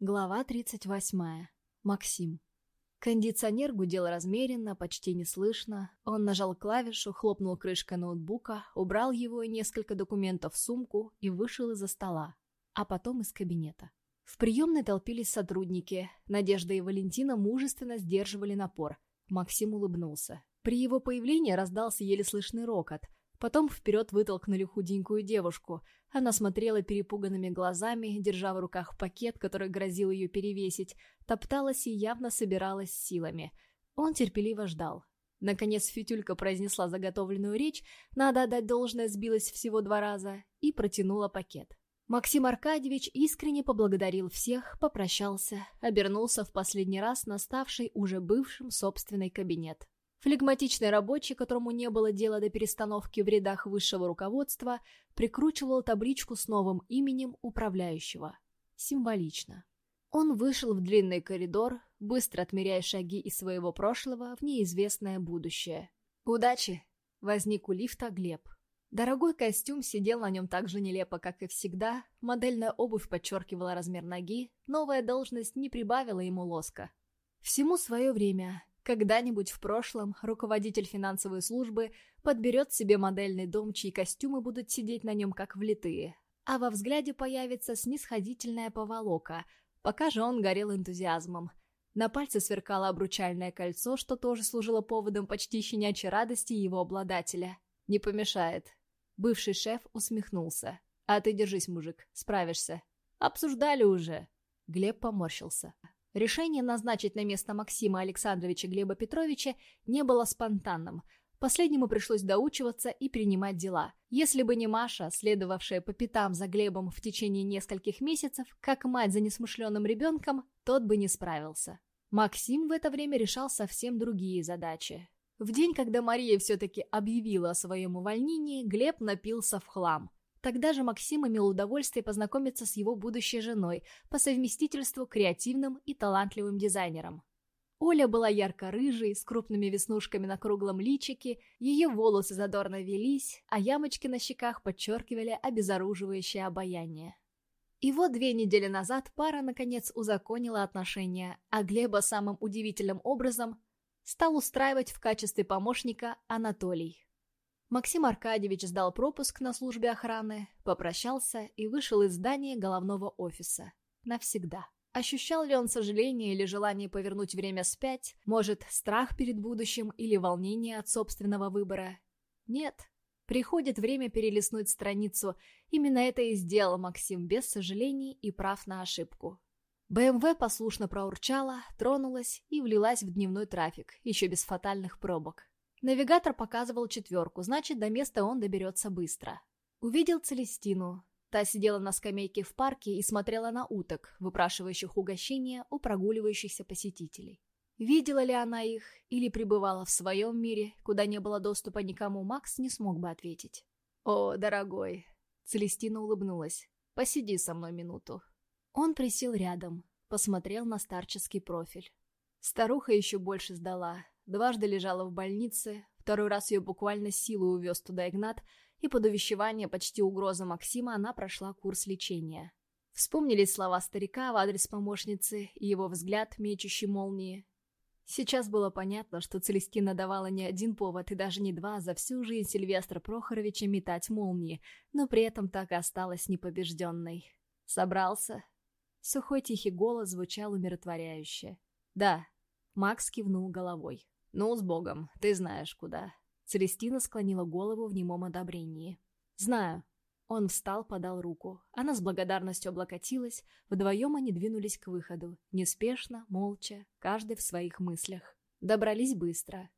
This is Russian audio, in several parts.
Глава 38. Максим. Кондиционер гудел размеренно, почти неслышно. Он нажал клавишу, хлопнул крышкой ноутбука, убрал его и несколько документов в сумку и вышел из-за стола, а потом из кабинета. В приемной толпились сотрудники. Надежда и Валентина мужественно сдерживали напор. Максим улыбнулся. При его появлении раздался еле слышный рокот – Потом вперед вытолкнули худенькую девушку. Она смотрела перепуганными глазами, держа в руках пакет, который грозил ее перевесить, топталась и явно собиралась силами. Он терпеливо ждал. Наконец Фитюлька произнесла заготовленную речь, надо отдать должное, сбилась всего два раза, и протянула пакет. Максим Аркадьевич искренне поблагодарил всех, попрощался, обернулся в последний раз на ставший уже бывшим собственный кабинет. Флегматичный рабочий, которому не было дела до перестановки в рядах высшего руководства, прикручивал табличку с новым именем управляющего. Символично. Он вышел в длинный коридор, быстро отмеряя шаги из своего прошлого в неизвестное будущее. «Удачи!» — возник у лифта Глеб. Дорогой костюм сидел на нем так же нелепо, как и всегда, модельная обувь подчеркивала размер ноги, новая должность не прибавила ему лоска. Всему свое время, когда-нибудь в прошлом руководитель финансовой службы подберет себе модельный дом, чьи костюмы будут сидеть на нем как влитые, а во взгляде появится снисходительная поволока, пока же он горел энтузиазмом. На пальце сверкало обручальное кольцо, что тоже служило поводом почти щенячьей радости его обладателя. «Не помешает». Бывший шеф усмехнулся. «А ты держись, мужик, справишься». «Обсуждали уже». Глеб поморщился. Решение назначить на место Максима Александровича Глеба Петровича не было спонтанным. Последнему пришлось доучиваться и принимать дела. Если бы не Маша, следовавшая по пятам за Глебом в течение нескольких месяцев, как мать за несмышленным ребенком, тот бы не справился. Максим в это время решал совсем другие задачи. В день, когда Мария все-таки объявила о своем увольнении, Глеб напился в хлам – Тогда же Максим имел удовольствие познакомиться с его будущей женой, по совместительству креативным и талантливым дизайнером. Оля была ярко-рыжей, с крупными веснушками на круглом личике, ее волосы задорно велись, а ямочки на щеках подчеркивали обезоруживающее обаяние. И вот две недели назад пара, наконец, узаконила отношения, а Глеба самым удивительным образом стал устраивать в качестве помощника Анатолий. Максим Аркадьевич сдал пропуск на службе охраны, попрощался и вышел из здания головного офиса. Навсегда. Ощущал ли он сожаление или желание повернуть время спять? Может, страх перед будущим или волнение от собственного выбора? Нет. Приходит время перелистнуть страницу. Именно это и сделал Максим без сожалений и прав на ошибку. БМВ послушно проурчала, тронулась и влилась в дневной трафик, еще без фатальных пробок. Навигатор показывал четверку, значит, до места он доберется быстро. Увидел Целестину. Та сидела на скамейке в парке и смотрела на уток, выпрашивающих угощения у прогуливающихся посетителей. Видела ли она их или пребывала в своем мире, куда не было доступа никому, Макс не смог бы ответить. «О, дорогой!» Целестина улыбнулась. «Посиди со мной минуту». Он присел рядом, посмотрел на старческий профиль. Старуха еще больше сдала, Дважды лежала в больнице, второй раз ее буквально силой увез туда Игнат, и под увещевание почти угрозы Максима она прошла курс лечения. Вспомнились слова старика в адрес помощницы и его взгляд, мечущий молнии. Сейчас было понятно, что Целестина давала не один повод и даже не два за всю жизнь Сильвестра Прохоровича метать молнии, но при этом так и осталась непобежденной. «Собрался?» Сухой тихий голос звучал умиротворяюще. «Да», — Макс кивнул головой. «Ну, с Богом, ты знаешь куда». Целестина склонила голову в немом одобрении. «Знаю». Он встал, подал руку. Она с благодарностью облокотилась. Вдвоем они двинулись к выходу. Неспешно, молча, каждый в своих мыслях. Добрались быстро.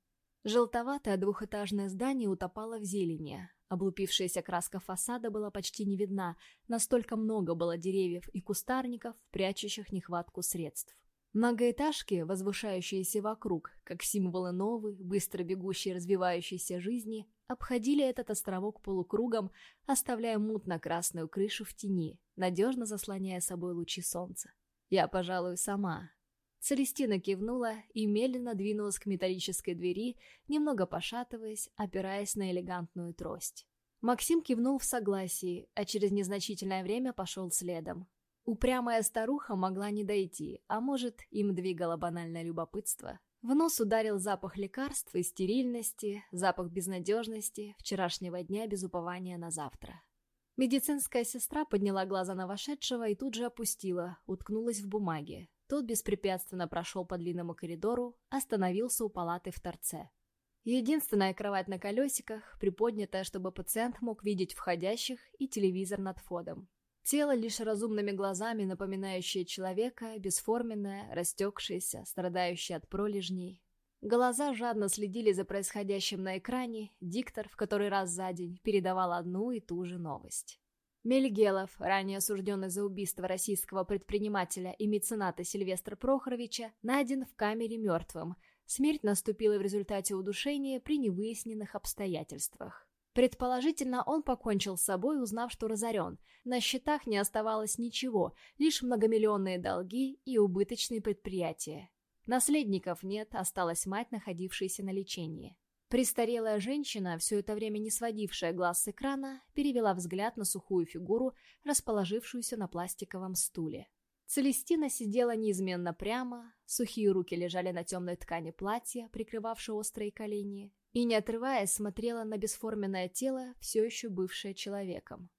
Желтоватое двухэтажное здание утопало в зелени. Облупившаяся краска фасада была почти не видна, настолько много было деревьев и кустарников, прячущих нехватку средств. Многоэтажки, возвышающиеся вокруг, как символы новой, быстро бегущей развивающейся жизни, обходили этот островок полукругом, оставляя мутно-красную крышу в тени, надежно заслоняя собой лучи солнца. «Я, пожалуй, сама». Целестина кивнула и медленно двинулась к металлической двери, немного пошатываясь, опираясь на элегантную трость. Максим кивнул в согласии, а через незначительное время пошел следом. Упрямая старуха могла не дойти, а может, им двигало банальное любопытство. В нос ударил запах лекарств и стерильности, запах безнадежности, вчерашнего дня без упования на завтра. Медицинская сестра подняла глаза на вошедшего и тут же опустила, уткнулась в бумаге. Тот беспрепятственно прошел по длинному коридору, остановился у палаты в торце. Единственная кровать на колесиках, приподнятая, чтобы пациент мог видеть входящих, и телевизор над входом. Тело лишь разумными глазами, напоминающее человека, бесформенное, растекшееся, страдающее от пролежней. Глаза жадно следили за происходящим на экране, диктор в который раз за день передавал одну и ту же новость. Мельгелов, ранее осужденный за убийство российского предпринимателя и мецената Сильвестра Прохоровича, найден в камере мертвым. Смерть наступила в результате удушения при невыясненных обстоятельствах. Предположительно, он покончил с собой, узнав, что разорен. На счетах не оставалось ничего, лишь многомиллионные долги и убыточные предприятия. Наследников нет, осталась мать, находившаяся на лечении. Престарелая женщина, все это время не сводившая глаз с экрана, перевела взгляд на сухую фигуру, расположившуюся на пластиковом стуле. Целестина сидела неизменно прямо, сухие руки лежали на темной ткани платья, прикрывавшей острые колени, и, не отрываясь, смотрела на бесформенное тело, все еще бывшее человеком.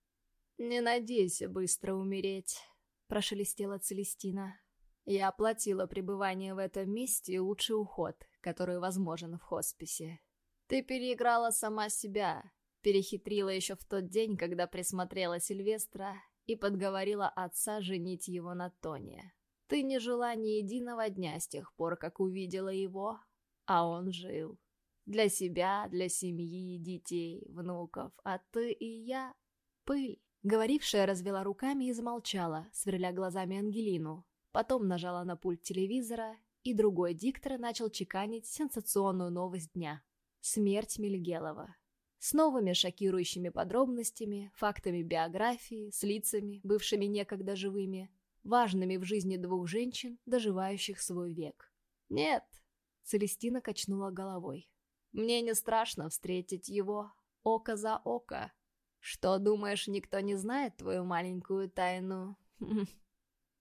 «Не надейся быстро умереть», — прошелестела Целестина. «Я оплатила пребывание в этом месте и лучший уход, который возможен в хосписе. Ты переиграла сама себя, перехитрила еще в тот день, когда присмотрела Сильвестра и подговорила отца женить его на Тоне. Ты не жила ни единого дня с тех пор, как увидела его, а он жил. Для себя, для семьи, детей, внуков, а ты и я — пыль. Говорившая развела руками и замолчала, сверля глазами Ангелину. Потом нажала на пульт телевизора, и другой диктор начал чеканить сенсационную новость дня. Смерть Мельгелова. С новыми шокирующими подробностями, фактами биографии, с лицами, бывшими некогда живыми, важными в жизни двух женщин, доживающих свой век. «Нет», — Целестина качнула головой. «Мне не страшно встретить его, око за око. Что, думаешь, никто не знает твою маленькую тайну?»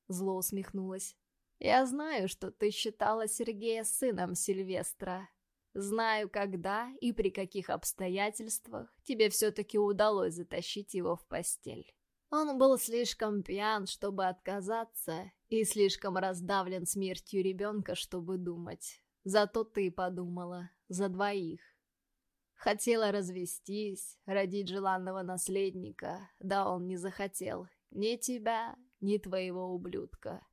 Зло усмехнулась. «Я знаю, что ты считала Сергея сыном Сильвестра, Знаю, когда и при каких обстоятельствах тебе все-таки удалось затащить его в постель. Он был слишком пьян, чтобы отказаться, и слишком раздавлен смертью ребенка, чтобы думать. Зато ты подумала, за двоих. Хотела развестись, родить желанного наследника, да он не захотел ни тебя, ни твоего ублюдка.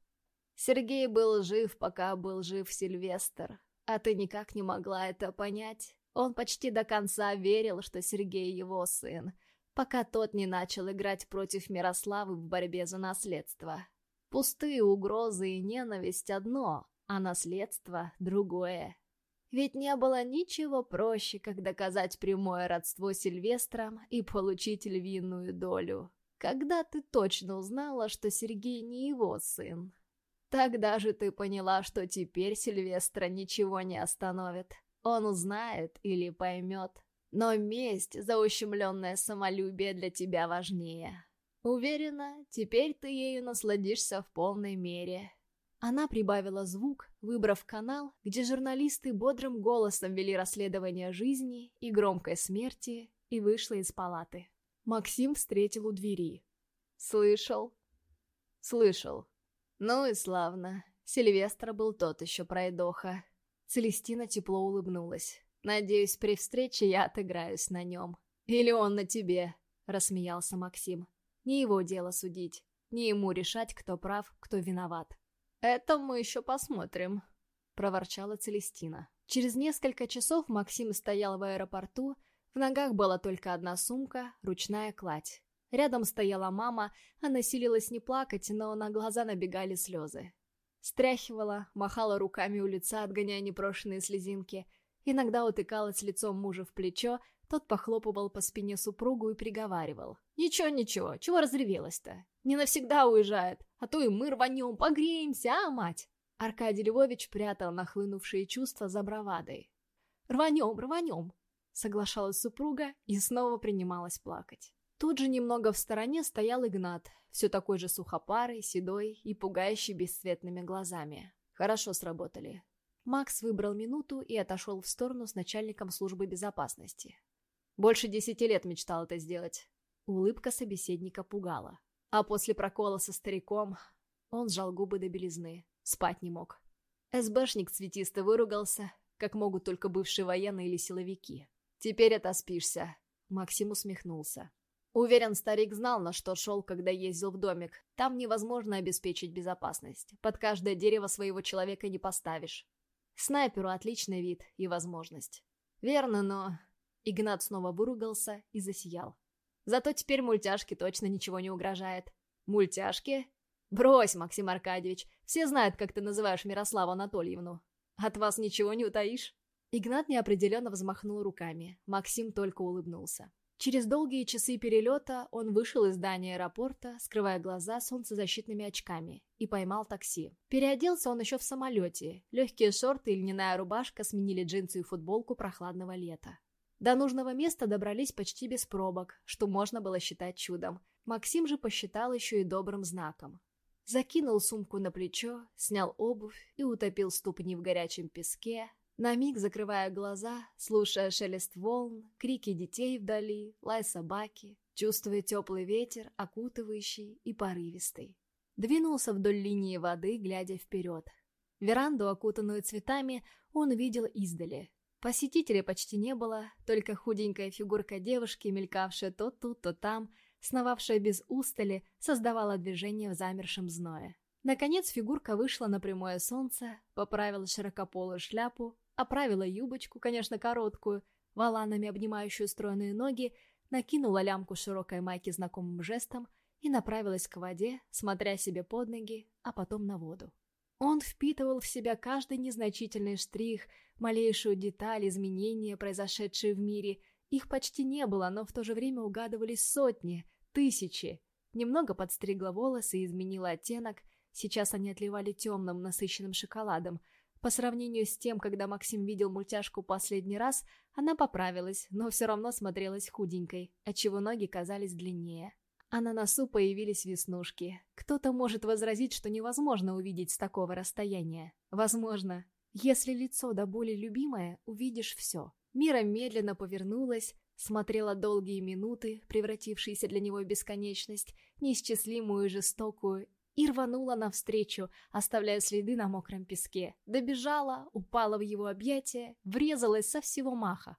Сергей был жив, пока был жив Сильвестр, а ты никак не могла это понять. Он почти до конца верил, что Сергей его сын, пока тот не начал играть против Мирославы в борьбе за наследство. Пустые угрозы и ненависть одно, а наследство другое. Ведь не было ничего проще, как доказать прямое родство Сильвестром и получить львиную долю. Когда ты точно узнала, что Сергей не его сын, Тогда же ты поняла, что теперь Сильвестра ничего не остановит. Он узнает или поймет. Но месть за ущемленное самолюбие для тебя важнее. Уверена, теперь ты ею насладишься в полной мере. Она прибавила звук, выбрав канал, где журналисты бодрым голосом вели расследование жизни и громкой смерти, и вышла из палаты. Максим встретил у двери. «Слышал?» «Слышал», ну и славно. Сильвестр был тот еще пройдоха. Целестина тепло улыбнулась. «Надеюсь, при встрече я отыграюсь на нем. Или он на тебе», — рассмеялся Максим. «Не его дело судить. Не ему решать, кто прав, кто виноват». «Это мы еще посмотрим», — проворчала Целестина. Через несколько часов Максим стоял в аэропорту, в ногах была только одна сумка, ручная кладь. Рядом стояла мама, она силилась не плакать, но на глаза набегали слезы. Стряхивала, махала руками у лица, отгоняя непрошенные слезинки. Иногда утыкалась лицом мужа в плечо, тот похлопывал по спине супругу и приговаривал. «Ничего, ничего, чего разревелась-то? Не навсегда уезжает, а то и мы рванем, погреемся, а, мать?» Аркадий Львович прятал нахлынувшие чувства за бравадой. «Рванем, рванем!» — соглашалась супруга и снова принималась плакать. Тут же немного в стороне стоял Игнат, все такой же сухопарый, седой и пугающий бесцветными глазами. Хорошо сработали. Макс выбрал минуту и отошел в сторону с начальником службы безопасности. Больше десяти лет мечтал это сделать. Улыбка собеседника пугала. А после прокола со стариком он сжал губы до белизны. Спать не мог. СБшник цветисто выругался, как могут только бывшие военные или силовики. «Теперь отоспишься», — Максим усмехнулся. Уверен, старик знал, на что шел, когда ездил в домик. Там невозможно обеспечить безопасность. Под каждое дерево своего человека не поставишь. Снайперу отличный вид и возможность. Верно, но... Игнат снова выругался и засиял. Зато теперь мультяшке точно ничего не угрожает. Мультяшки? Брось, Максим Аркадьевич. Все знают, как ты называешь Мирославу Анатольевну. От вас ничего не утаишь? Игнат неопределенно взмахнул руками. Максим только улыбнулся. Через долгие часы перелета он вышел из здания аэропорта, скрывая глаза солнцезащитными очками, и поймал такси. Переоделся он еще в самолете. Легкие шорты и льняная рубашка сменили джинсы и футболку прохладного лета. До нужного места добрались почти без пробок, что можно было считать чудом. Максим же посчитал еще и добрым знаком. Закинул сумку на плечо, снял обувь и утопил ступни в горячем песке, на миг закрывая глаза, слушая шелест волн, крики детей вдали, лай собаки, чувствуя теплый ветер, окутывающий и порывистый. Двинулся вдоль линии воды, глядя вперед. Веранду, окутанную цветами, он видел издали. Посетителей почти не было, только худенькая фигурка девушки, мелькавшая то тут, то там, сновавшая без устали, создавала движение в замершем зное. Наконец фигурка вышла на прямое солнце, поправила широкополую шляпу, оправила юбочку, конечно, короткую, валанами обнимающую стройные ноги, накинула лямку широкой майки знакомым жестом и направилась к воде, смотря себе под ноги, а потом на воду. Он впитывал в себя каждый незначительный штрих, малейшую деталь, изменения, произошедшие в мире. Их почти не было, но в то же время угадывались сотни, тысячи. Немного подстригла волосы и изменила оттенок. Сейчас они отливали темным, насыщенным шоколадом – по сравнению с тем, когда Максим видел мультяшку последний раз, она поправилась, но все равно смотрелась худенькой, отчего ноги казались длиннее. А на носу появились веснушки. Кто-то может возразить, что невозможно увидеть с такого расстояния. Возможно. Если лицо до боли любимое, увидишь все. Мира медленно повернулась, смотрела долгие минуты, превратившиеся для него в бесконечность, неисчислимую и жестокую, и рванула навстречу, оставляя следы на мокром песке. Добежала, упала в его объятия, врезалась со всего маха.